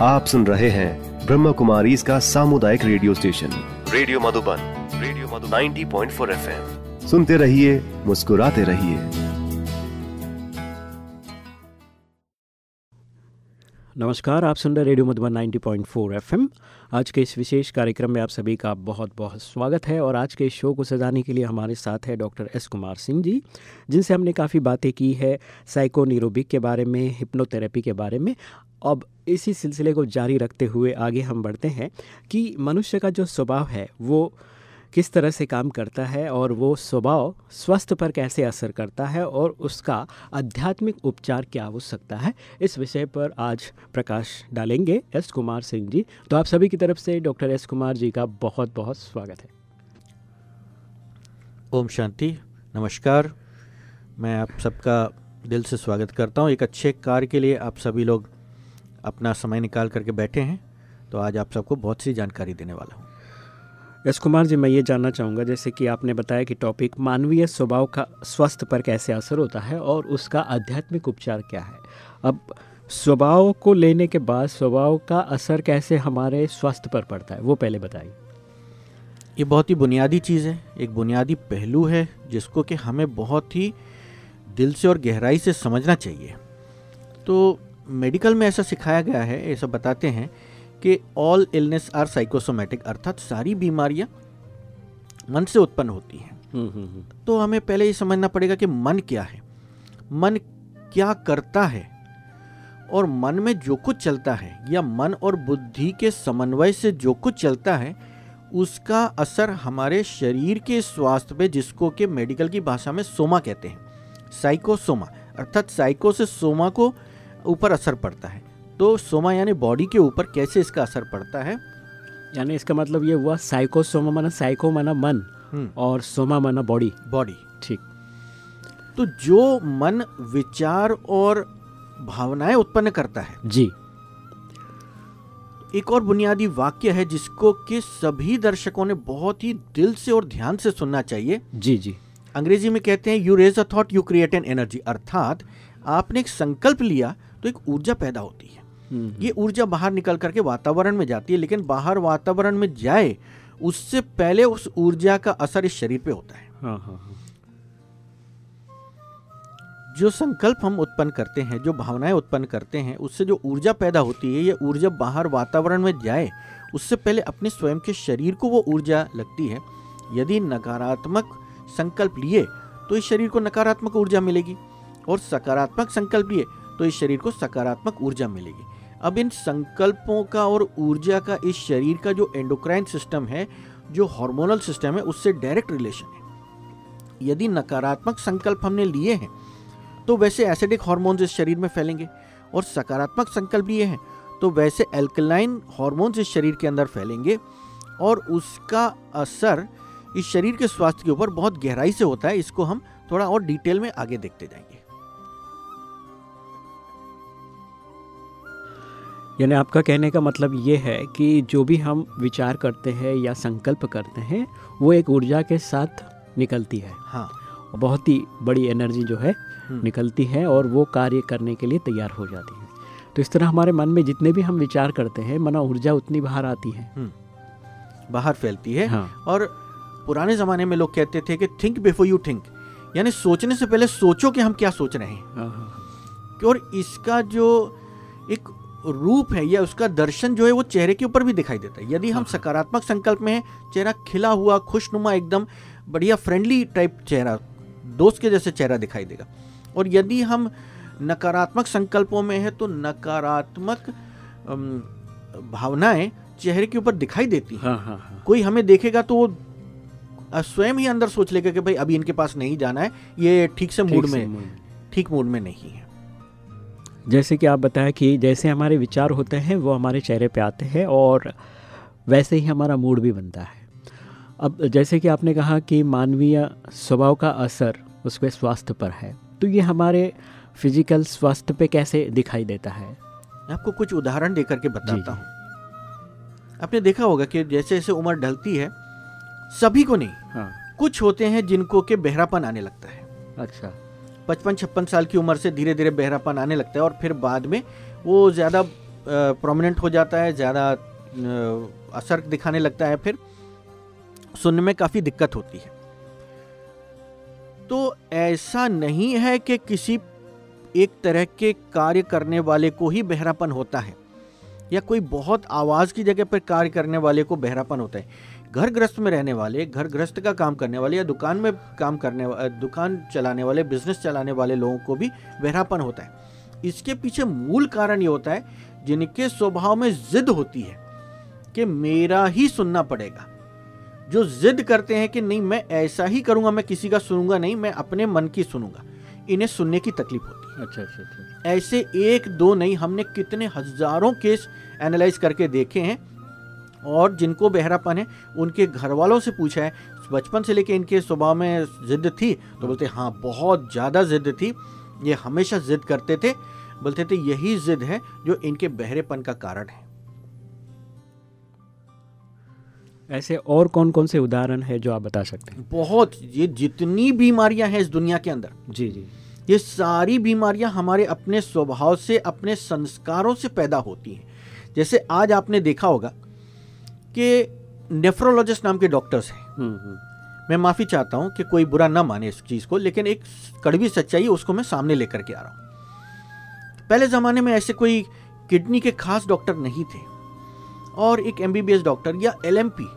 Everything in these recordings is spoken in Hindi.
आप सुन रहे हैं ब्रह्म कुमारी इसका सामुदायिक radio station. Radio Madhuban radio Madhu 90.4 FM. सुनते रहिए मुस्कुराते रहिए। नमस्कार आप सुन रहे रेडियो मधुबन 90.4 एफएम। आज के इस विशेष कार्यक्रम में आप सभी का बहुत बहुत स्वागत है और आज के इस शो को सजाने के लिए हमारे साथ है डॉक्टर एस कुमार सिंह जी जिनसे हमने काफ़ी बातें की है साइको न्यूरोबिक के बारे में हिप्नोथेरेपी के बारे में। अब इसी सिलसिले को जारी रखते हुए आगे हम बढ़ते हैं कि मनुष्य का जो स्वभाव है, वो किस तरह से काम करता है और वो स्वभाव स्वास्थ्य पर कैसे असर करता है और उसका आध्यात्मिक उपचार क्या हो सकता है, इस विषय पर आज प्रकाश डालेंगे एस कुमार सिंह जी। तो आप सभी की तरफ़ से डॉक्टर एस कुमार जी का बहुत बहुत स्वागत है। ओम शांति, नमस्कार। मैं आप सबका दिल से स्वागत करता हूँ। एक अच्छे कार्य के लिए आप सभी लोग अपना समय निकाल करके बैठे हैं तो आज आप सबको बहुत सी जानकारी देने वाला हूँ। यश कुमार जी मैं ये जानना चाहूँगा जैसे कि आपने बताया कि टॉपिक मानवीय स्वभाव का स्वास्थ्य पर कैसे असर होता है और उसका आध्यात्मिक उपचार क्या है। अब स्वभाव को लेने के बाद स्वभाव का असर कैसे हमारे स्वास्थ्य पर पड़ता है वो पहले बताइए। ये बहुत ही बुनियादी चीज़ है एक बुनियादी पहलू है जिसको कि हमें बहुत ही दिल से और गहराई से समझना चाहिए। तो मेडिकल में ऐसा सिखाया गया है ऐसा बताते हैं कि ऑल इलनेस आर साइकोसोमेटिक अर्थात सारी बीमारियाँ मन से उत्पन्न होती हैं। हम्म, हम्म, हम्म। तो हमें पहले ये समझना पड़ेगा कि मन क्या है। मन क्या करता है और मन में जो कुछ चलता है या मन और बुद्धि के समन्वय से जो कुछ चलता है उसका असर हमारे शरीर के स्वास्थ्य पे जिसको के मेडिकल की भाषा में सोमा कहते हैं। साइकोसोमा अर्थात साइको से सोमा को ऊपर असर पड़ता है। तो सोमा यानी बॉडी के ऊपर कैसे इसका असर पड़ता है? यानी इसका मतलब ये हुआ साइको सोमा माना साइको माना मन हम्म, और सोमा माना बॉडी बॉडी ठीक। तो जो मन विचार और भावनाएँ उत्पन्न करता है। जी। एक और बुनियादी वाक्य है जिसको कि सभी दर्शकों ने बहुत ही दिल से और ध्यान से सुनना चाहिए। जी जी। अंग्रेज़ी में कहते हैं you raise a thought you create an energy अर्थात आपने एक संकल्प लिया तो एक ऊर्जा पैदा होती है। हम्म, ये ऊर्जा बाहर निकल करके वातावरण में जाती है लेकिन बाहर वातावरण में जाए उससे पहले उस ऊर्जा का असर इस शरीर पे होता है। हाँ हाँ हाँ। जो संकल्प हम उत्पन्न करते हैं जो भावनाएँ उत्पन्न करते हैं उससे जो ऊर्जा पैदा होती है ये ऊर्जा बाहर वातावरण में जाए उससे पहले अपने स्वयं के शरीर को वो ऊर्जा लगती है। यदि नकारात्मक संकल्प लिए तो इस शरीर को नकारात्मक ऊर्जा मिलेगी और सकारात्मक संकल्प लिए तो इस शरीर को सकारात्मक ऊर्जा मिलेगी। अब इन संकल्पों का और ऊर्जा का इस शरीर का जो एंडोक्राइन सिस्टम है, जो हार्मोनल सिस्टम है, उससे डायरेक्ट रिलेशन है। यदि नकारात्मक संकल्प हमने लिए हैं तो वैसे एसिडिक हार्मोन्स इस शरीर में फैलेंगे। और सकारात्मक संकल्प लिए हैं तो वैसे एल्कलाइन हार्मोन्स इस शरीर के अंदर फैलेंगे और उसका असर इस शरीर के स्वास्थ्य के ऊपर बहुत गहराई से होता है। इसको हम थोड़ा और डिटेल में आगे देखते जाएँगे। यानी आपका कहने का मतलब ये है कि जो भी हम विचार करते हैं या संकल्प करते हैं वो एक ऊर्जा के साथ निकलती है। हाँ। बहुत ही बड़ी एनर्जी जो है हम्म। निकलती है और वो कार्य करने के लिए तैयार हो जाती है। तो इस तरह हमारे मन में जितने भी हम विचार करते हैं मना ऊर्जा उतनी बाहर आती है। बाहर फैलती है। हाँ। और पुराने ज़माने में लोग कहते थे कि थिंक बिफोर यू थिंक यानी सोचने से पहले सोचो कि हम क्या सोच रहे हैं। हाँ, हाँ, कि और इसका जो एक रूप है या उसका दर्शन जो है वो चेहरे के ऊपर भी दिखाई देता है। यदि हम हाँ। सकारात्मक संकल्प में हैं चेहरा खिला हुआ खुशनुमा एकदम बढ़िया फ्रेंडली टाइप चेहरा दोस्त के जैसे चेहरा दिखाई देगा। और यदि हम नकारात्मक संकल्पों में है तो नकारात्मक भावनाएँ चेहरे के ऊपर दिखाई देती हाँ। हाँ हाँ कोई हमें देखेगा तो वो स्वयं ही अंदर सोच लेगा कि भाई अभी इनके पास नहीं जाना है ये ठीक से मूड में ठीक मूड में नहीं है। जैसे कि आप बताया कि जैसे हमारे विचार होते हैं वो हमारे चेहरे पे आते हैं और वैसे ही हमारा मूड भी बनता है। अब जैसे कि आपने कहा कि मानवीय स्वभाव का असर उसके स्वास्थ्य पर है तो ये हमारे फ़िज़िकल स्वास्थ्य पे कैसे दिखाई देता है? मैं आपको कुछ उदाहरण देकर के बताता हूँ। आपने देखा होगा कि जैसे जैसे उम्र ढलती है सभी को नहीं हाँ। कुछ होते हैं जिनको के बहरापन आने लगता है। अच्छा। पचपन छप्पन साल की उम्र से धीरे धीरे बहरापन आने लगता है और फिर बाद में वो ज़्यादा प्रोमिनेंट हो जाता है, ज़्यादा असर दिखाने लगता है, फिर सुनने में काफ़ी दिक्कत होती है। तो ऐसा नहीं है कि किसी एक तरह के कार्य करने वाले को ही बहरापन होता है, या कोई बहुत आवाज़ की जगह पर कार्य करने वाले को बहरापन होता है। घर ग्रस्त में रहने वाले घर ग्रस्त का काम करने वाले या दुकान में काम करने दुकान चलाने वाले बिज़नेस चलाने वाले लोगों को भी बहरापन होता है। इसके पीछे मूल कारण ये होता है जिनके स्वभाव में जिद होती है कि मेरा ही सुनना पड़ेगा। जो जिद करते हैं कि नहीं मैं ऐसा ही करूँगा मैं किसी का सुनूँगा नहीं मैं अपने मन की सुनूँगा इन्हें सुनने की तकलीफ़ होती है। अच्छा अच्छा अच्छा। ऐसे एक दो नहीं हमने कितने हज़ारों केस एनालाइज करके देखे हैं और जिनको बहरापन है उनके घर वालों से पूछा है। बचपन से लेके इनके स्वभाव में जिद थी तो बोलते हाँ बहुत ज़्यादा जिद थी। ये हमेशा जिद करते थे। बोलते थे यही जिद है जो इनके बहरेपन का कारण है। ऐसे और कौन कौन से उदाहरण है जो आप बता सकते हैं? बहुत ये जितनी बीमारियाँ हैं इस दुनिया के अंदर जी जी। ये सारी बीमारियाँ हमारे अपने स्वभाव से अपने संस्कारों से पैदा होती हैं। जैसे आज आपने देखा होगा कि नेफ्रोलॉजिस्ट नाम के डॉक्टर्स हैं। हम्म, हम्म। मैं माफ़ी चाहता हूँ कि कोई बुरा ना माने इस चीज़ को लेकिन एक कड़वी सच्चाई उसको मैं सामने लेकर के आ रहा हूँ। पहले ज़माने में ऐसे कोई किडनी के खास डॉक्टर नहीं थे। और एक एमबीबीएस डॉक्टर या एलएमपी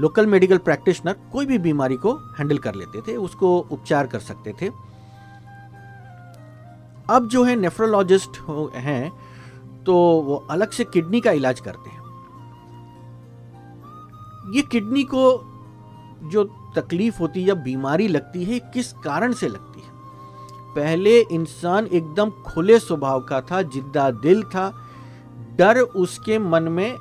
लोकल मेडिकल प्रैक्टिशनर कोई भी बीमारी को हैंडल कर लेते थे उसको उपचार कर सकते थे। अब जो है नेफ्रोलॉजिस्ट हैं तो वो अलग से किडनी का इलाज करते हैं। ये किडनी को जो तकलीफ़ होती है या बीमारी लगती है किस कारण से लगती है? पहले इंसान एकदम खुले स्वभाव का था, जिद्दा दिल था, डर उसके मन में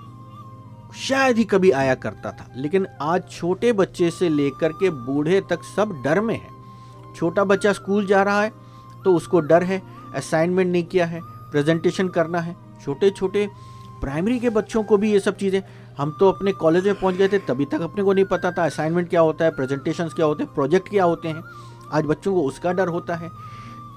शायद ही कभी आया करता था। लेकिन आज छोटे बच्चे से लेकर के बूढ़े तक सब डर में है। छोटा बच्चा स्कूल जा रहा है तो उसको डर है, असाइनमेंट नहीं किया है, प्रेजेंटेशन करना है। छोटे छोटे प्राइमरी के बच्चों को भी ये सब चीज़ें हम तो अपने कॉलेज में पहुँच गए थे, तभी तक अपने को नहीं पता था असाइनमेंट क्या होता है प्रेजेंटेशन क्या होते हैं प्रोजेक्ट क्या होते हैं। आज बच्चों को उसका डर होता है।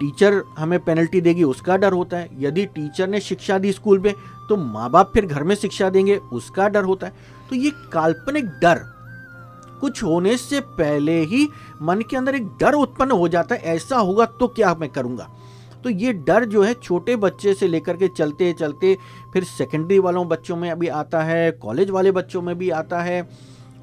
टीचर हमें पेनल्टी देगी, उसका डर होता है। यदि टीचर ने शिक्षा दी स्कूल में तो माँ बाप फिर घर में शिक्षा देंगे, उसका डर होता है। तो ये काल्पनिक डर कुछ होने से पहले ही मन के अंदर एक डर उत्पन्न हो जाता है, ऐसा होगा तो क्या मैं करूँगा? तो ये डर जो है छोटे बच्चे से लेकर के चलते चलते फिर सेकेंडरी वालों बच्चों में अभी आता है कॉलेज वाले बच्चों में भी आता है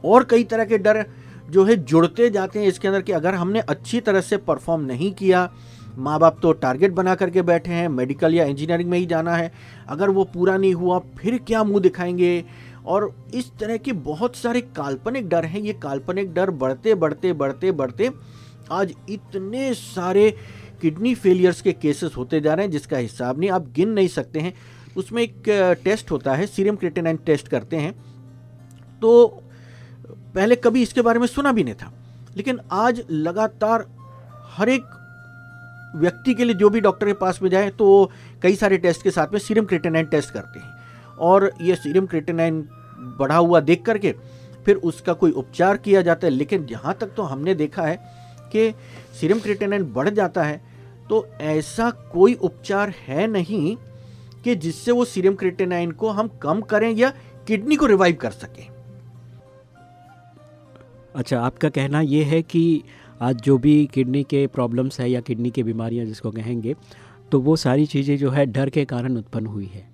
और कई तरह के डर जो है जुड़ते जाते हैं इसके अंदर कि अगर हमने अच्छी तरह से परफॉर्म नहीं किया माँ बाप तो टारगेट बना करके बैठे हैं मेडिकल या इंजीनियरिंग में ही जाना है, अगर वो पूरा नहीं हुआ फिर क्या मुँह दिखाएँगे? और इस तरह के बहुत सारे काल्पनिक डर हैं, ये काल्पनिक डर बढ़ते बढ़ते बढ़ते बढ़ते आज इतने सारे किडनी फेलियर्स के केसेस होते जा रहे हैं जिसका हिसाब नहीं, आप गिन नहीं सकते हैं। उसमें एक टेस्ट होता है सीरियम क्रिटेनाइन टेस्ट करते हैं। तो पहले कभी इसके बारे में सुना भी नहीं था। लेकिन आज लगातार हर एक व्यक्ति के लिए जो भी डॉक्टर के पास में जाए तो कई सारे टेस्ट के साथ में सीरम क्रिटेनाइन टेस्ट करते हैं। और ये सीरम क्रिटेनाइन बढ़ा हुआ देख करके फिर उसका कोई उपचार किया जाता है। लेकिन जहाँ तक तो हमने देखा है कि सीरम क्रिटेनाइन बढ़ जाता है तो ऐसा कोई उपचार है नहीं कि जिससे वो सीरम क्रिटेनाइन को हम कम करें या किडनी को रिवाइव कर सकें। अच्छा आपका कहना ये है कि आज जो भी किडनी के प्रॉब्लम्स है या किडनी की बीमारियाँ जिसको कहेंगे तो वो सारी चीज़ें जो है डर के कारण उत्पन्न हुई है।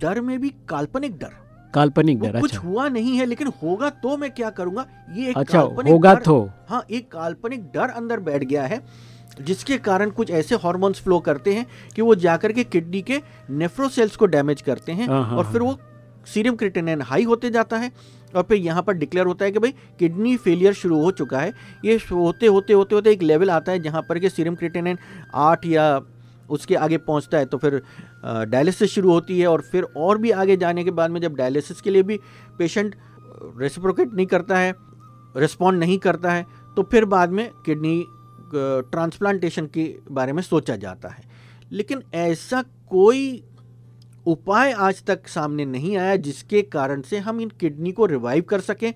डर में भी काल्पनिक डर। काल्पनिक डर कुछ अच्छा। हुआ नहीं है लेकिन होगा तो मैं क्या करूँगा? ये एक अच्छा होगा तो। हाँ एक काल्पनिक डर अंदर बैठ गया है। जिसके कारण कुछ ऐसे हार्मोन्स फ्लो करते हैं कि वो जाकर के किडनी के नेफ्रोसेल्स को डैमेज करते हैं हाँ, हाँ, और फिर हाँ। वो सीरियम क्रिटेनिन हाई होते जाता है और फिर यहाँ पर डिक्लेयर होता है कि भाई किडनी फेलियर शुरू हो चुका है ये होते होते होते होते एक लेवल आता है जहाँ पर कि सीरम क्रिटेनिन आठ या उसके आगे पहुँचता है तो फिर डायलिसिस शुरू होती है और फिर और भी आगे जाने के बाद में जब डायलिसिस के लिए भी पेशेंट रेसिप्रोकेट नहीं करता है रिस्पॉन्ड नहीं करता है तो फिर बाद में किडनी ट्रांसप्लांटेशन के बारे में सोचा जाता है। लेकिन ऐसा कोई उपाय आज तक सामने नहीं आया जिसके कारण से हम इन किडनी को रिवाइव कर सकें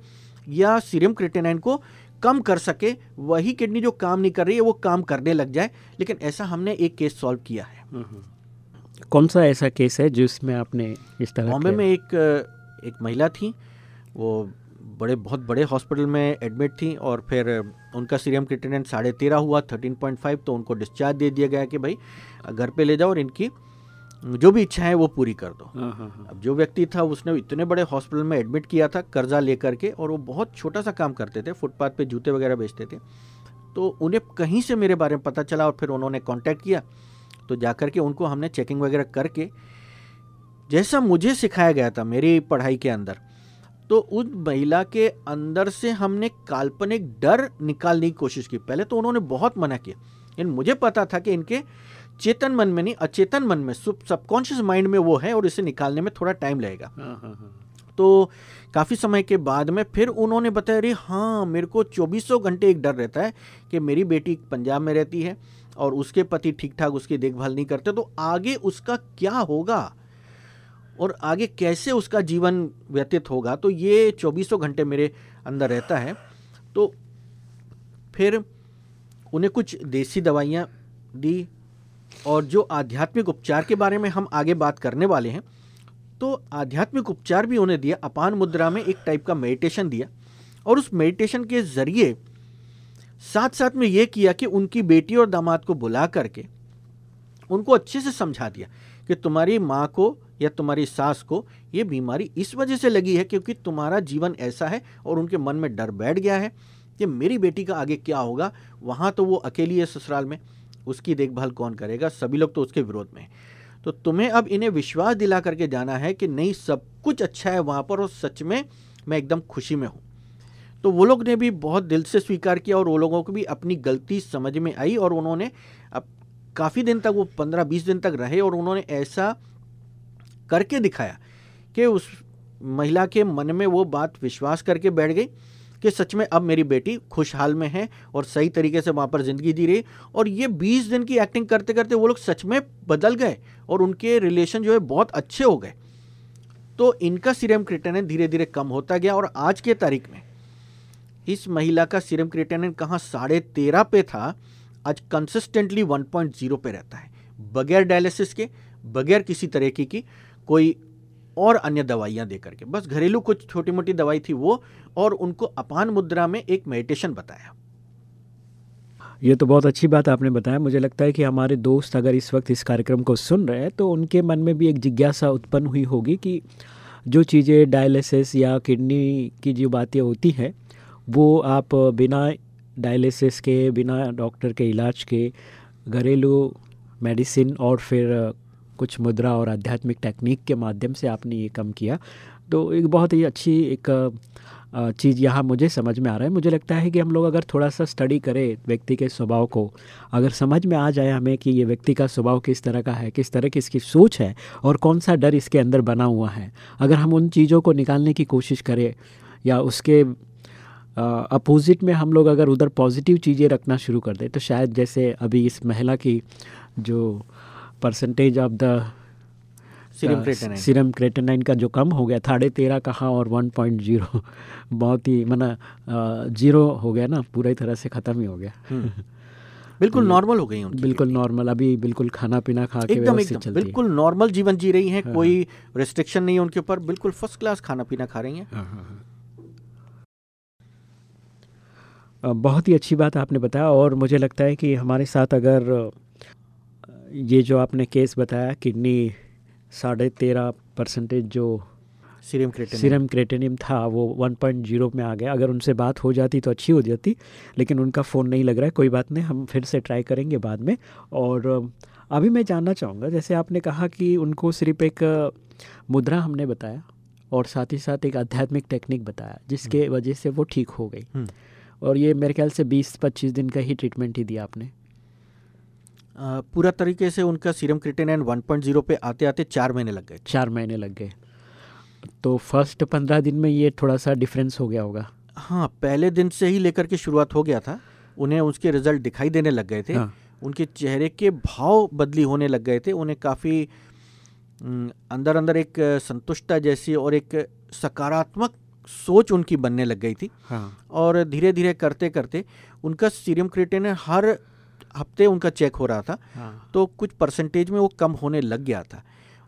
या सीरम क्रिटेनाइन को कम कर सके। वही किडनी जो काम नहीं कर रही है वो काम करने लग जाए। लेकिन ऐसा हमने एक केस सॉल्व किया है। कौन सा ऐसा केस है जिसमें आपने इस तरह बॉम्बे में एक एक महिला थी वो बड़े बहुत बड़े हॉस्पिटल में एडमिट थी और फिर उनका सीरियम क्रिटेनेंट साढ़े तेरह हुआ थर्टीन पॉइंट फाइव तो उनको डिस्चार्ज दे दिया गया कि भाई घर पे ले जाओ और इनकी जो भी इच्छा है वो पूरी कर दो हाँ, हाँ, हाँ। अब जो व्यक्ति था उसने इतने बड़े हॉस्पिटल में एडमिट किया था कर्जा लेकर के और वो बहुत छोटा सा काम करते थे फुटपाथ पे जूते वगैरह बेचते थे तो उन्हें कहीं से मेरे बारे में पता चला और फिर उन्होंने कांटेक्ट किया तो जा के उनको हमने चेकिंग वगैरह करके जैसा मुझे सिखाया गया था मेरी पढ़ाई के अंदर तो उस महिला के अंदर से हमने काल्पनिक डर निकालने की कोशिश की। पहले तो उन्होंने बहुत मना किया। लेकिन मुझे पता था कि इनके चेतन मन में नहीं अचेतन मन में सबकॉन्शियस माइंड में वो है और इसे निकालने में थोड़ा टाइम लगेगा। हाँ, हाँ, हाँ। तो काफ़ी समय के बाद में फिर उन्होंने बताया अरे हाँ मेरे को चौबीसों घंटे एक डर रहता है कि मेरी बेटी पंजाब में रहती है और उसके पति ठीक ठाक उसकी देखभाल नहीं करते तो आगे उसका क्या होगा? और आगे कैसे उसका जीवन व्यतीत होगा? तो ये चौबीसों घंटे मेरे अंदर रहता है। तो फिर उन्हें कुछ देसी दवाइयाँ दी और जो आध्यात्मिक उपचार के बारे में हम आगे बात करने वाले हैं तो आध्यात्मिक उपचार भी उन्हें दिया। अपान मुद्रा में एक टाइप का मेडिटेशन दिया और उस मेडिटेशन के ज़रिए साथ साथ में ये किया कि उनकी बेटी और दामाद को बुला करके उनको अच्छे से समझा दिया कि तुम्हारी माँ को या तुम्हारी सास को ये बीमारी इस वजह से लगी है क्योंकि तुम्हारा जीवन ऐसा है और उनके मन में डर बैठ गया है कि मेरी बेटी का आगे क्या होगा, वहाँ तो वो अकेली है ससुराल में, उसकी देखभाल कौन करेगा? सभी लोग तो उसके विरोध में तो तुम्हें अब इन्हें विश्वास दिला करके जाना है कि नहीं, सब कुछ अच्छा है वहाँ पर और सच में मैं एकदम खुशी में हूँ। तो वो लोग ने भी बहुत दिल से स्वीकार किया और वो लोगों को भी अपनी गलती समझ में आई और उन्होंने अब काफ़ी दिन तक, वो पंद्रह बीस दिन तक रहे और उन्होंने ऐसा करके दिखाया कि उस महिला के मन में वो बात विश्वास करके बैठ गई कि सच में अब मेरी बेटी खुशहाल में है और सही तरीके से वहाँ पर ज़िंदगी जी रही और ये बीस दिन की एक्टिंग करते करते वो लोग सच में बदल गए और उनके रिलेशन जो है बहुत अच्छे हो गए। तो इनका सीरम क्रिटेनिन धीरे धीरे कम होता गया और आज के तारीख में इस महिला का सीरम क्रिटेनिन कहाँ साढ़े तेरह पे था, आज कंसिस्टेंटली वन पॉइंट ज़ीरो पे रहता है। बगैर डायलिसिस के, बगैर किसी तरीके की कोई और अन्य दवाइयाँ दे करके। बस घरेलू कुछ छोटी मोटी दवाई थी वो, और उनको अपान मुद्रा में एक मेडिटेशन बताया। ये तो बहुत अच्छी बात आपने बताया। मुझे लगता है कि हमारे दोस्त अगर इस वक्त इस कार्यक्रम को सुन रहे हैं तो उनके मन में भी एक जिज्ञासा उत्पन्न हुई होगी कि जो चीज़ें डायलिसिस या किडनी की जो बातें होती हैं, वो आप बिना डायलिसिस के, बिना डॉक्टर के इलाज के, घरेलू मेडिसिन और फिर कुछ मुद्रा और आध्यात्मिक टेक्निक के माध्यम से आपने ये कम किया। तो एक बहुत ही अच्छी एक चीज़ यहाँ मुझे समझ में आ रहा है। मुझे लगता है कि हम लोग अगर थोड़ा सा स्टडी करें व्यक्ति के स्वभाव को, अगर समझ में आ जाए हमें कि ये व्यक्ति का स्वभाव किस तरह का है, किस तरह की इसकी सोच है और कौन सा डर इसके अंदर बना हुआ है, अगर हम उन चीज़ों को निकालने की कोशिश करें या उसके अपोजिट में हम लोग अगर उधर पॉजिटिव चीज़ें रखना शुरू कर दें तो शायद जैसे अभी इस महिला की जो percentage of the serum creatinine का जो कम हो गया साढ़े तेरह कहाँ और वन पॉइंट ज़ीरो बहुत ही मना ज़ीरो हो गया ना पूरी तरह से ख़त्म ही हो गया। हम्म। बिल्कुल नॉर्मल हो गई उनकी बिल्कुल नॉर्मल अभी बिल्कुल खाना पीना खा के एकदम एकदम बिल्कुल नॉर्मल जीवन जी रही हैं हाँ, कोई रेस्ट्रिक्शन हाँ। नहीं है उनके ऊपर बिल्कुल फ़र्स्ट क्लास खाना पीना खा रही हैं। हाँ, बहुत ही अच्छी बात आपने बताया और मुझे लगता है कि हमारे साथ अगर ये जो आपने केस बताया किडनी साढ़े तेरह परसेंटेज जो सीरम क्रेटेनियम सीरम क्रेटेनियम था वो 1.0 में आ गया। अगर उनसे बात हो जाती तो अच्छी हो जाती लेकिन उनका फ़ोन नहीं लग रहा है कोई बात नहीं हम फिर से ट्राई करेंगे बाद में। और अभी मैं जानना चाहूँगा जैसे आपने कहा कि उनको सिर्फ़ एक मुद्रा हमने बताया और साथ ही साथ एक आध्यात्मिक टेक्निक बताया जिसके हम्म। वजह से वो ठीक हो गई। हम्म। और ये मेरे ख्याल से 20-25 दिन का ही ट्रीटमेंट ही दिया आपने। पूरा तरीके से उनका सीरम क्रिटेनाइन 1.0 पे आते आते चार महीने लग गए। चार महीने लग गए। तो फ़र्स्ट पंद्रह दिन में ये थोड़ा सा डिफरेंस हो गया होगा। हाँ पहले दिन से ही लेकर के शुरुआत हो गया था। उन्हें उसके रिज़ल्ट दिखाई देने लग गए थे। हाँ। उनके चेहरे के भाव बदली होने लग गए थे। उन्हें काफ़ी अंदर अंदर एक संतुष्टता जैसी और एक सकारात्मक सोच उनकी बनने लग गई थी। हाँ। और धीरे धीरे करते करते उनका सीरियम क्रिटेन हर हफ़्ते उनका चेक हो रहा था हाँ। तो कुछ परसेंटेज में वो कम होने लग गया था।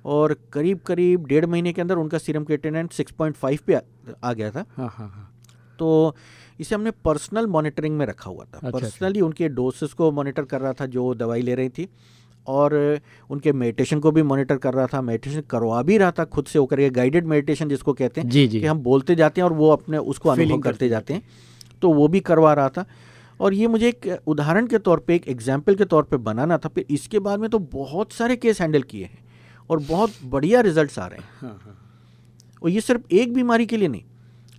और करीब करीब डेढ़ महीने के अंदर उनका सीरम क्रिएटिनिन 6.5 पे आ, आ गया था। हाँ हाँ हाँ। तो इसे हमने पर्सनल मॉनिटरिंग में रखा हुआ था। अच्छा, पर्सनली उनके डोसेस को मॉनिटर कर रहा था जो दवाई ले रही थी और उनके मेडिटेशन को भी मॉनिटर कर रहा था। मेडिटेशन करवा भी रहा था खुद से होकर ये गाइडेड मेडिटेशन जिसको कहते हैं जी जी। कि हम बोलते जाते हैं और वो अपने उसको अनुभव करते जाते हैं। तो वो भी करवा रहा था। और ये मुझे एक उदाहरण के तौर पे एक एग्ज़ाम्पल के तौर पे बनाना था फिर इसके बाद में तो बहुत सारे केस हैंडल किए हैं और बहुत बढ़िया रिजल्ट्स आ रहे हैं। हाँ हाँ। और ये सिर्फ़ एक बीमारी के लिए नहीं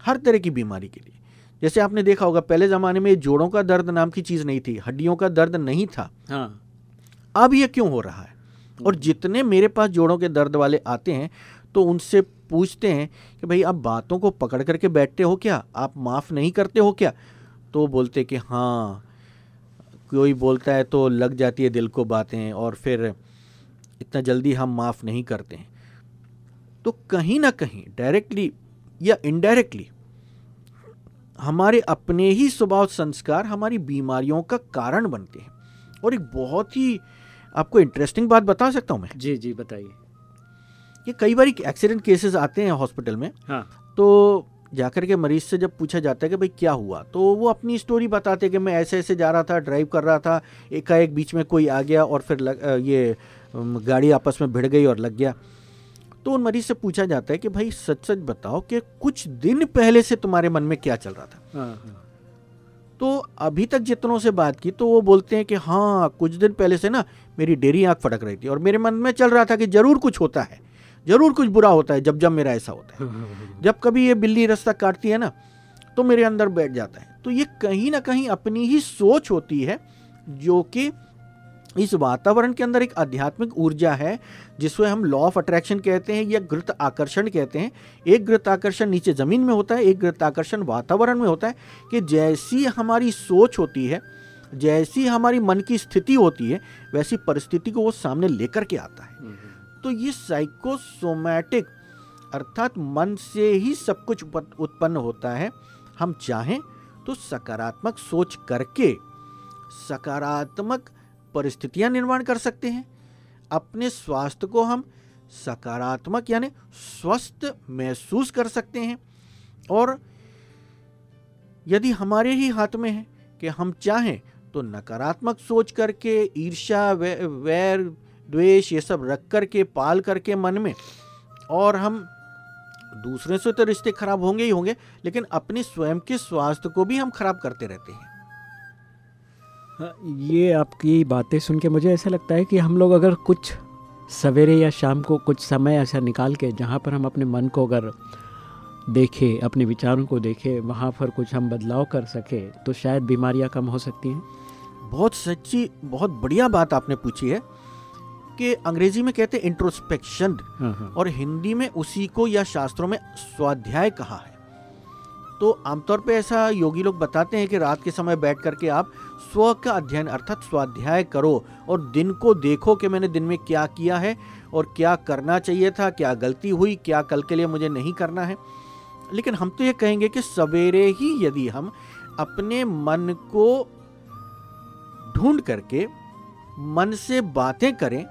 हर तरह की बीमारी के लिए। जैसे आपने देखा होगा पहले ज़माने में जोड़ों का दर्द नाम की चीज़ नहीं थी हड्डियों का दर्द नहीं था। हाँ। अब ये क्यों हो रहा है? और जितने मेरे पास जोड़ों के दर्द वाले आते हैं तो उनसे पूछते हैं कि भाई आप बातों को पकड़ करके बैठते हो क्या? आप माफ़ नहीं करते हो क्या? तो बोलते कि हाँ कोई बोलता है तो लग जाती है दिल को बातें और फिर इतना जल्दी हम माफ़ नहीं करते हैं। तो कहीं ना कहीं डायरेक्टली या इनडायरेक्टली हमारे अपने ही स्वभाव संस्कार हमारी बीमारियों का कारण बनते हैं। और एक बहुत ही आपको इंटरेस्टिंग बात बता सकता हूँ मैं। जी जी बताइए। कि कई बार एक्सीडेंट केसेस आते हैं हॉस्पिटल में। हाँ। तो जाकर के मरीज़ से जब पूछा जाता है कि भाई क्या हुआ तो वो अपनी स्टोरी बताते हैं कि मैं ऐसे ऐसे जा रहा था ड्राइव कर रहा था एकाएक बीच में कोई आ गया और फिर लग, ये गाड़ी आपस में भिड़ गई और लग गया। तो उन मरीज़ से पूछा जाता है कि भाई सच सच बताओ कि कुछ दिन पहले से तुम्हारे मन में क्या चल रहा था? हाँ हाँ। तो अभी तक जितनों से बात की तो वो बोलते हैं कि हाँ कुछ दिन पहले से ना मेरी डेरी आँख फटक रही थी और मेरे मन में चल रहा था कि ज़रूर कुछ होता है। ज़रूर कुछ बुरा होता है जब जब मेरा ऐसा होता है। जब कभी ये बिल्ली रास्ता काटती है ना तो मेरे अंदर बैठ जाता है। तो ये कहीं ना कहीं अपनी ही सोच होती है जो कि इस वातावरण के अंदर एक आध्यात्मिक ऊर्जा है जिसको हम लॉ ऑफ़ अट्रैक्शन कहते हैं या गृत आकर्षण कहते हैं। एक गृत आकर्षण नीचे ज़मीन में होता है एक गृत आकर्षण वातावरण में होता है कि जैसी हमारी सोच होती है जैसी हमारी मन की स्थिति होती है वैसी परिस्थिति को वो सामने लेकर के आता है। तो ये साइकोसोमैटिक अर्थात मन से ही सब कुछ उत्पन्न होता है। हम चाहें तो सकारात्मक सोच करके सकारात्मक परिस्थितियाँ निर्माण कर सकते हैं। अपने स्वास्थ्य को हम सकारात्मक यानी स्वस्थ महसूस कर सकते हैं। और यदि हमारे ही हाथ में है कि हम चाहें तो नकारात्मक सोच करके ईर्ष्या, वै- वैर द्वेष ये सब रख करके पाल करके मन में और हम दूसरे से तो रिश्ते खराब होंगे ही होंगे लेकिन अपने स्वयं के स्वास्थ्य को भी हम खराब करते रहते हैं। हाँ, ये आपकी बातें सुन के मुझे ऐसा लगता है कि हम लोग अगर कुछ सवेरे या शाम को कुछ समय ऐसा निकाल के जहाँ पर हम अपने मन को अगर देखें अपने विचारों को देखें वहाँ पर कुछ हम बदलाव कर सके तो शायद बीमारियाँ कम हो सकती हैं। बहुत सच्ची बहुत बढ़िया बात आपने पूछी है। कि अंग्रेज़ी में कहते हैं इंट्रोस्पेक्शन हाँ हाँ। और हिंदी में उसी को या शास्त्रों में स्वाध्याय कहा है। तो आमतौर पे ऐसा योगी लोग बताते हैं कि रात के समय बैठ करके आप स्व का अध्ययन अर्थात स्वाध्याय करो और दिन को देखो कि मैंने दिन में क्या किया है और क्या करना चाहिए था क्या गलती हुई क्या कल के लिए मुझे नहीं करना है। लेकिन हम तो ये कहेंगे कि सवेरे ही यदि हम अपने मन को ढूंढ करके मन से बातें करें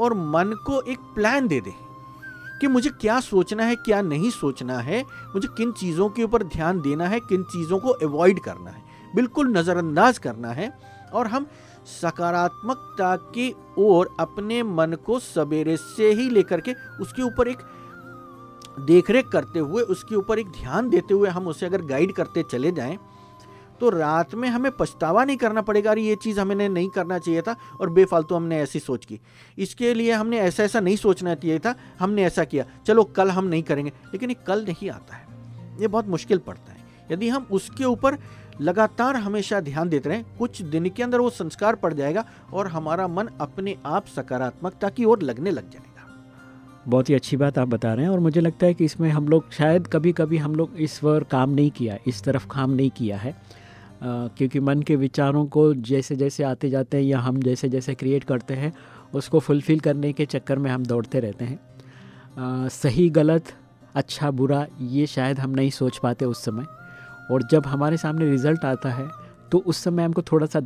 और मन को एक प्लान दे दे कि मुझे क्या सोचना है, क्या नहीं सोचना है। मुझे किन चीज़ों के ऊपर ध्यान देना है, किन चीज़ों को अवॉइड करना है। बिल्कुल नज़रअंदाज करना है और हम सकारात्मकता की ओर अपने मन को सवेरे से ही लेकर के उसके ऊपर एक देखरेख करते हुए, उसके ऊपर एक ध्यान देते हुए हम उसे अगर गाइड करते चले जाएँ तो रात में हमें पछतावा नहीं करना पड़ेगा, अरे ये चीज़ हमें नहीं करना चाहिए था और बेफालतू हमने ऐसी सोच की। इसके लिए हमने ऐसा ऐसा नहीं सोचना चाहिए था, हमने ऐसा किया। चलो कल हम नहीं करेंगे, लेकिन ये कल नहीं आता है। ये बहुत मुश्किल पड़ता है। यदि हम उसके ऊपर लगातार हमेशा ध्यान देते रहें, कुछ दिन के अंदर वो संस्कार पड़ जाएगा और हमारा मन अपने आप सकारात्मकता की ओर लगने लग जाएगा। बहुत ही अच्छी बात आप बता रहे हैं और मुझे लगता है कि इसमें हम लोग शायद कभी कभी हम लोग इस पर काम नहीं किया, इस तरफ़ काम नहीं किया है। क्योंकि मन के विचारों को जैसे जैसे आते जाते हैं या हम जैसे जैसे क्रिएट करते हैं उसको फुलफ़िल करने के चक्कर में हम दौड़ते रहते हैं। अ, सही गलत अच्छा बुरा ये शायद हम नहीं सोच पाते उस समय। और जब हमारे सामने रिज़ल्ट आता है तो उस समय हमको थोड़ा सा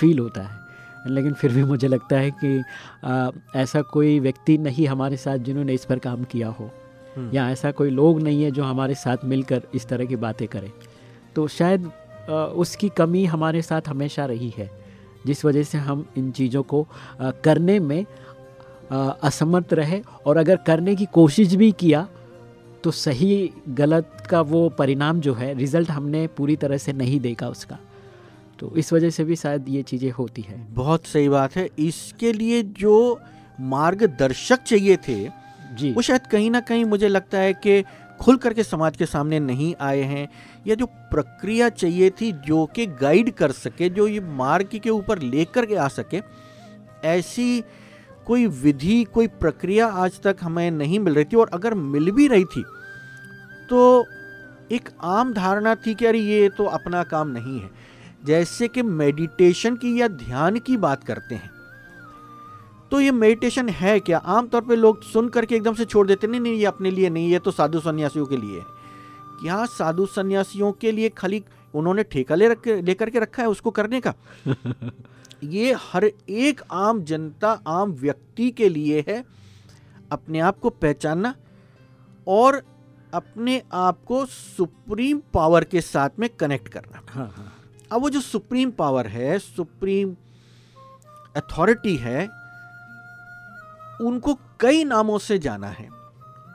फील होता है। लेकिन फिर भी मुझे लगता है कि आ, ऐसा कोई व्यक्ति नहीं हमारे साथ जिन्होंने इस पर काम किया हो। हम्म। या ऐसा कोई लोग नहीं है जो हमारे साथ मिलकर इस तरह की बातें करें। तो शायद आ, उसकी कमी हमारे साथ हमेशा रही है जिस वजह से हम इन चीज़ों को करने में असमर्थ रहे और अगर करने की कोशिश भी किया तो सही गलत का वो परिणाम जो है रिज़ल्ट हमने पूरी तरह से नहीं देखा उसका। तो इस वजह से भी शायद ये चीज़ें होती हैं। बहुत सही बात है। इसके लिए जो मार्गदर्शक चाहिए थे जी। वो शायद कहीं ना कहीं मुझे लगता है कि खुल करके समाज के सामने नहीं आए हैं, या जो प्रक्रिया चाहिए थी जो कि गाइड कर सके, जो ये मार्ग के ऊपर लेकर के आ सके, ऐसी कोई विधि, कोई प्रक्रिया आज तक हमें नहीं मिल रही थी। और अगर मिल भी रही थी तो एक आम धारणा थी कि अरे ये तो अपना काम नहीं है। जैसे कि मेडिटेशन की या ध्यान की बात करते हैं तो ये मेडिटेशन है क्या? आमतौर पे लोग सुन करके एकदम से छोड़ देते नहीं नहीं ये अपने लिए नहीं ये तो साधु सन्यासियों के लिए है। क्या साधु सन्यासियों के लिए खाली उन्होंने ठेका ले रख लेकर के रखा है उसको करने का? ये हर एक आम जनता आम व्यक्ति के लिए है। अपने आप को पहचानना और अपने आप को सुप्रीम पावर के साथ में कनेक्ट करना। हाँ हाँ। अब वो जो सुप्रीम पावर है सुप्रीम अथॉरिटी है उनको कई नामों से जाना है।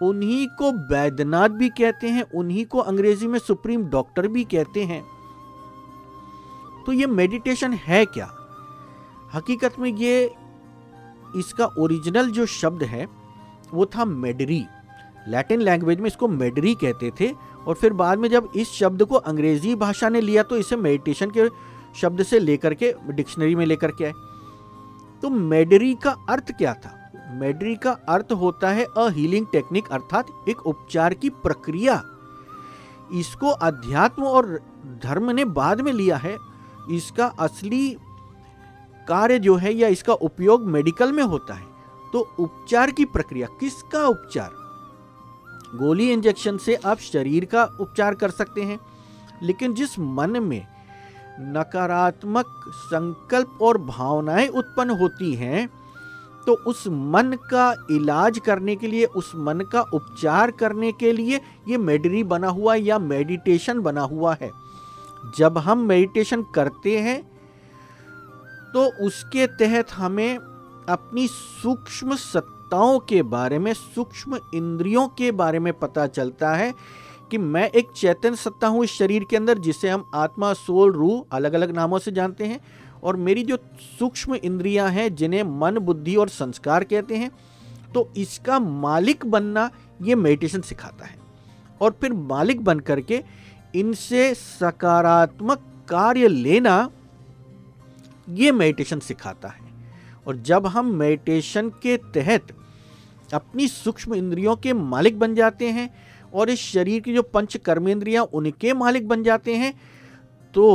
उन्हीं को वैद्यनाथ भी कहते हैं, उन्हीं को अंग्रेज़ी में सुप्रीम डॉक्टर भी कहते हैं। तो ये मेडिटेशन है क्या? हकीकत में ये, इसका ओरिजिनल जो शब्द है, वो था मेडरी। लैटिन लैंग्वेज में इसको मेडरी कहते थे, और फिर बाद में जब इस शब्द को अंग्रेज़ी भाषा ने लिया तो इसे मेडिटेशन के शब्द से लेकर के, डिक्शनरी में लेकर के आए। तो मेडरी का अर्थ क्या था? मेडरी का अर्थ होता है अ हीलिंग टेक्निक अर्थात एक उपचार की प्रक्रिया। इसको अध्यात्म और धर्म ने बाद में लिया है। इसका असली कार्य जो है या इसका उपयोग मेडिकल में होता है। तो उपचार की प्रक्रिया, किसका उपचार? गोली इंजेक्शन से आप शरीर का उपचार कर सकते हैं। लेकिन जिस मन में नकारात्मक संकल्प और भावनाएँ उत्पन्न होती हैं तो उस मन का इलाज करने के लिए, उस मन का उपचार करने के लिए ये मेडरी बना हुआ या मेडिटेशन बना हुआ है। जब हम मेडिटेशन करते हैं तो उसके तहत हमें अपनी सूक्ष्म सत्ताओं के बारे में, सूक्ष्म इंद्रियों के बारे में पता चलता है कि मैं एक चैतन्य सत्ता हूँ इस शरीर के अंदर, जिसे हम आत्मा, सोल, रूह अलग अलग नामों से जानते हैं। और मेरी जो सूक्ष्म इंद्रियाँ हैं, जिन्हें मन, बुद्धि और संस्कार कहते हैं तो इसका मालिक बनना ये मेडिटेशन सिखाता है। और फिर मालिक बन करके इनसे सकारात्मक कार्य लेना ये मेडिटेशन सिखाता है। और जब हम मेडिटेशन के तहत अपनी सूक्ष्म इंद्रियों के मालिक बन जाते हैं और इस शरीर की जो पंच कर्मेंद्रियाँ उनके मालिक बन जाते हैं तो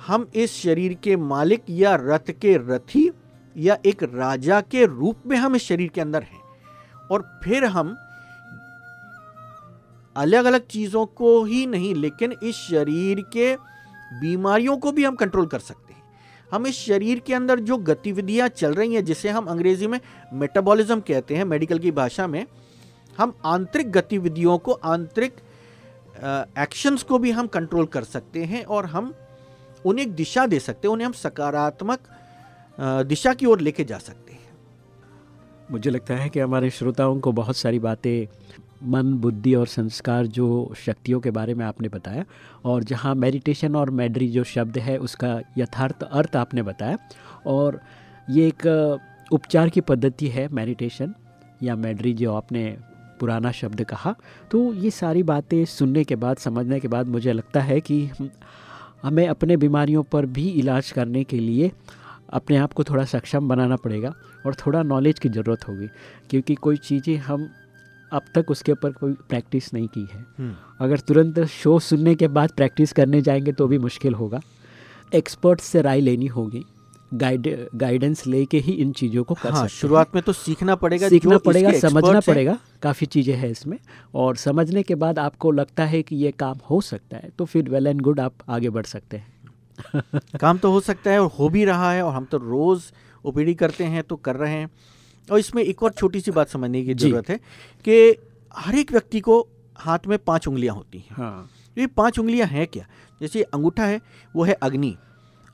हम इस शरीर के मालिक या रथ के रथी या एक राजा के रूप में हम इस शरीर के अंदर हैं। और फिर हम अलग अलग चीज़ों को ही नहीं, लेकिन इस शरीर के बीमारियों को भी हम कंट्रोल कर सकते हैं। हम इस शरीर के अंदर जो गतिविधियाँ चल रही हैं, जिसे हम अंग्रेज़ी में मेटाबॉलिज्म कहते हैं मेडिकल की भाषा में, हम आंतरिक गतिविधियों को, आंतरिक एक्शंस को भी हम कंट्रोल कर सकते हैं और हम उन्हें एक दिशा दे सकते हैं, उन्हें हम सकारात्मक दिशा की ओर लेके जा सकते हैं। मुझे लगता है कि हमारे श्रोताओं को बहुत सारी बातें, मन, बुद्धि और संस्कार जो शक्तियों के बारे में आपने बताया, और जहाँ मेडिटेशन और मेडरी जो शब्द है, उसका यथार्थ अर्थ आपने बताया, और ये एक उपचार की पद्धति है मेडिटेशन या मेडरी जो आपने पुराना शब्द कहा। तो ये सारी बातें सुनने के बाद, समझने के बाद मुझे लगता है कि हमें अपने बीमारियों पर भी इलाज करने के लिए अपने आप को थोड़ा सक्षम बनाना पड़ेगा और थोड़ा नॉलेज की ज़रूरत होगी क्योंकि कोई चीज़ें हम अब तक उसके ऊपर कोई प्रैक्टिस नहीं की है। हम्म। अगर तुरंत शो सुनने के बाद प्रैक्टिस करने जाएँगे तो भी मुश्किल होगा। एक्सपर्ट से राय लेनी होगी। गाइड गाइडेंस लेके ही इन चीज़ों को कर हाँ, शुरुआत में तो सीखना पड़ेगा सीखना पड़ेगा समझना पड़ेगा काफ़ी चीज़ें हैं इसमें। और समझने के बाद आपको लगता है कि ये काम हो सकता है तो फिर वेल एंड गुड आप आगे बढ़ सकते हैं। काम तो हो सकता है और हो भी रहा है और हम तो रोज़ ओपीडी करते हैं तो कर रहे हैं। और इसमें एक और छोटी सी बात समझने की ज़रूरत है कि हर एक व्यक्ति को हाथ में पाँच उंगलियाँ होती हैं। हाँ। ये पाँच उंगलियाँ हैं क्या? जैसे अंगूठा है वो है अग्नि।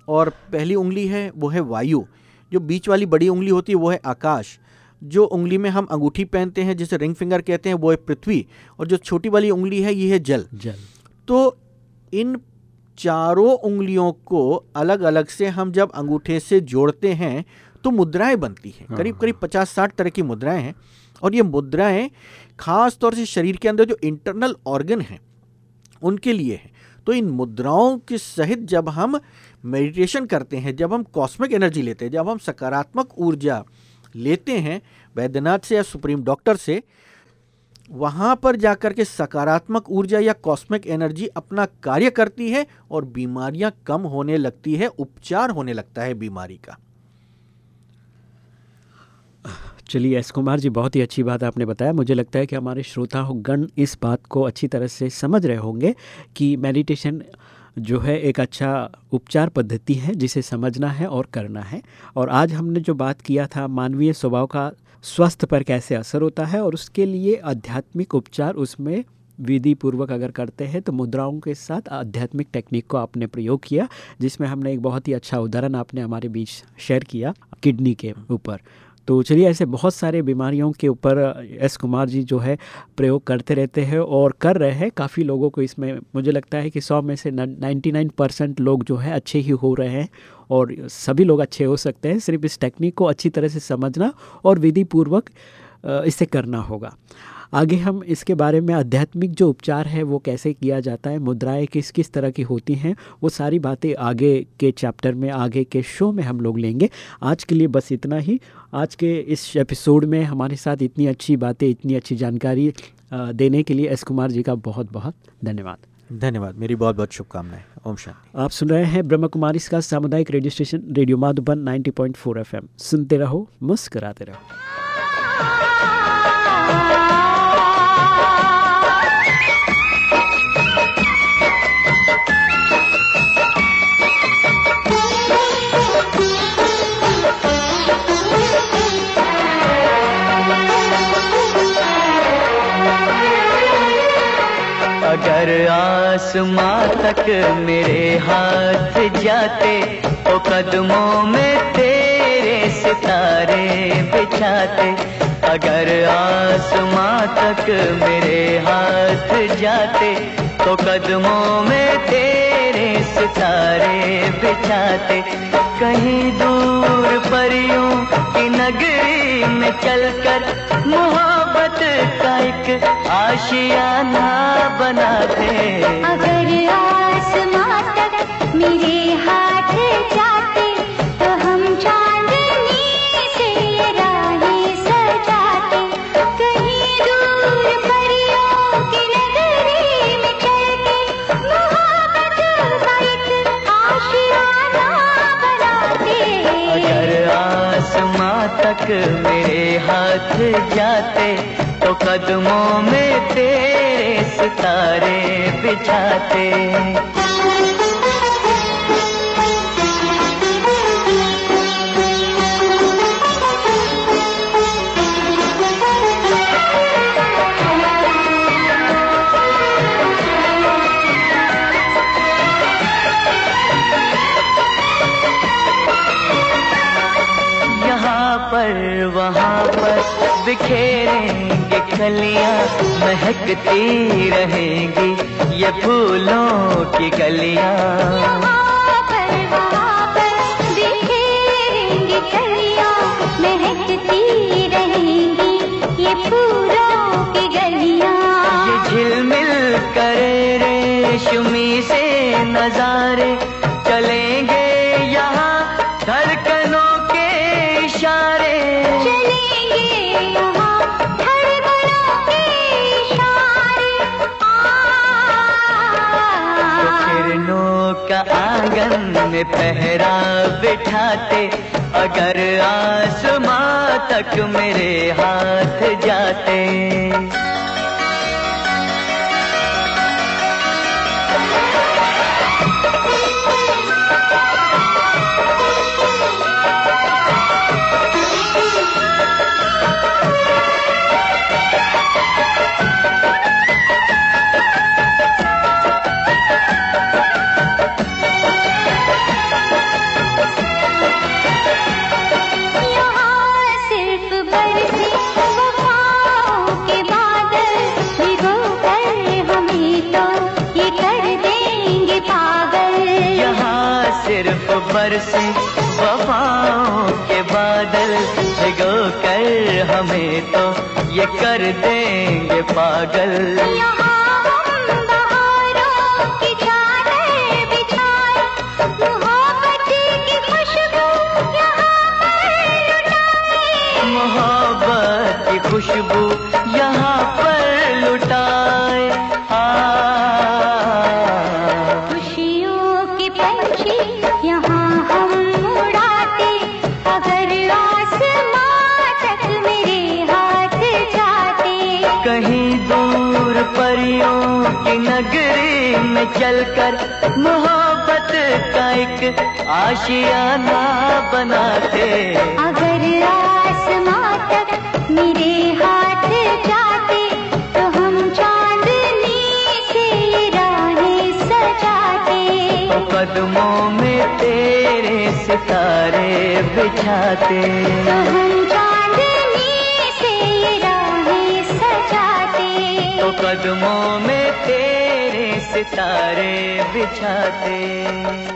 और पहली उंगली है वो है वायु। जो बीच वाली बड़ी उंगली होती है वो है आकाश। जो उंगली में हम अंगूठी पहनते हैं जिसे रिंग फिंगर कहते हैं वो है पृथ्वी। और जो छोटी वाली उंगली है ये है जल। जल। तो इन चारों उंगलियों को अलग अलग से हम जब अंगूठे से जोड़ते हैं तो मुद्राएँ बनती हैं। हाँ, करीब हाँ। करीब पचास साठ तरह की मुद्राएँ हैं। और ये मुद्राएँ खास तौर से शरीर के अंदर जो इंटरनल ऑर्गन हैं उनके लिए है। तो इन मुद्राओं के सहित जब हम मेडिटेशन करते हैं, जब हम कॉस्मिक एनर्जी लेते हैं, जब हम सकारात्मक ऊर्जा लेते हैं, वैद्यनाथ से या सुप्रीम डॉक्टर से, वहाँ पर जाकर के सकारात्मक ऊर्जा या कॉस्मिक एनर्जी अपना कार्य करती है और बीमारियाँ कम होने लगती है, उपचार होने लगता है बीमारी का। चलिए, एस कुमार जी, बहुत ही अच्छी बात आपने बताया। मुझे लगता है कि हमारे श्रोता गण इस बात को अच्छी तरह से समझ रहे होंगे कि मेडिटेशन जो है एक अच्छा उपचार पद्धति है, जिसे समझना है और करना है। और आज हमने जो बात किया था, मानवीय स्वभाव का स्वास्थ्य पर कैसे असर होता है और उसके लिए आध्यात्मिक उपचार उसमें विधि पूर्वक अगर करते हैं तो मुद्राओं के साथ आध्यात्मिक टेक्निक को आपने प्रयोग किया, जिसमें हमने एक बहुत ही अच्छा उदाहरण आपने हमारे बीच शेयर किया, किडनी के ऊपर। तो चलिए ऐसे बहुत सारे बीमारियों के ऊपर, एस कुमार जी जो है, प्रयोग करते रहते हैं और कर रहे हैं। काफ़ी लोगों को इसमें, मुझे लगता है कि सौ में से नाइन्टी नाइन परसेंट लोग जो है अच्छे ही हो रहे हैं और सभी लोग अच्छे हो सकते हैं। सिर्फ़ इस टेक्निक को अच्छी तरह से समझना और विधि पूर्वक इसे करना होगा। आगे हम इसके बारे में आध्यात्मिक जो उपचार है वो कैसे किया जाता है मुद्राएँ किस किस तरह की होती हैं वो सारी बातें आगे के चैप्टर में आगे के शो में हम लोग लेंगे। आज के लिए बस इतना ही। आज के इस एपिसोड में हमारे साथ इतनी अच्छी बातें इतनी अच्छी जानकारी देने के लिए एस कुमार जी का बहुत बहुत धन्यवाद। धन्यवाद। मेरी बहुत बहुत शुभकामनाएँ। ओम शांति। आप सुन रहे हैं ब्रह्म कुमारी इसका सामुदायिक radio station radio Madhuban 90.4 FM सुनते रहो मुस्कराते रहो। आसमां तक मेरे हाथ जाते तो कदमों में तेरे सितारे बिछाते। अगर आसमां तक मेरे हाथ जाते तो कदमों में तेरे सितारे बिछाते। कहीं दूर परियों की नगरी में चलकर मोहब्बत एक आशियाना बना दे। अगर आसमां तक मेरे हाथ जाते तो हम चांदनी से राहें सजाते। कहीं दूर परियों की नगरी में चलते मोहब्बत का एक आशियाना बनाते अगर आसमां तक मेरे हाथ जाते कदमों में तेरे सितारे बिछाते। वहाँ पर बिखेरेंगे कलियाँ महकती रहेंगी ये फूलों की कलियाँ महकती में पहरा बिठाते अगर आसमां तक मेरे हाथ जाते। कर देंगे पागल। मोहब्बत की खुशबू यहाँ आशियाना बनाते। अगर आसमां तक मेरे हाथ जाते तो हम चांदनी से राहें सजाते। तो कदमों में तेरे सितारे बिछाते। तो हम चांदनी से राहें सजाते। तो कदमों में तेरे सितारे बिछाते।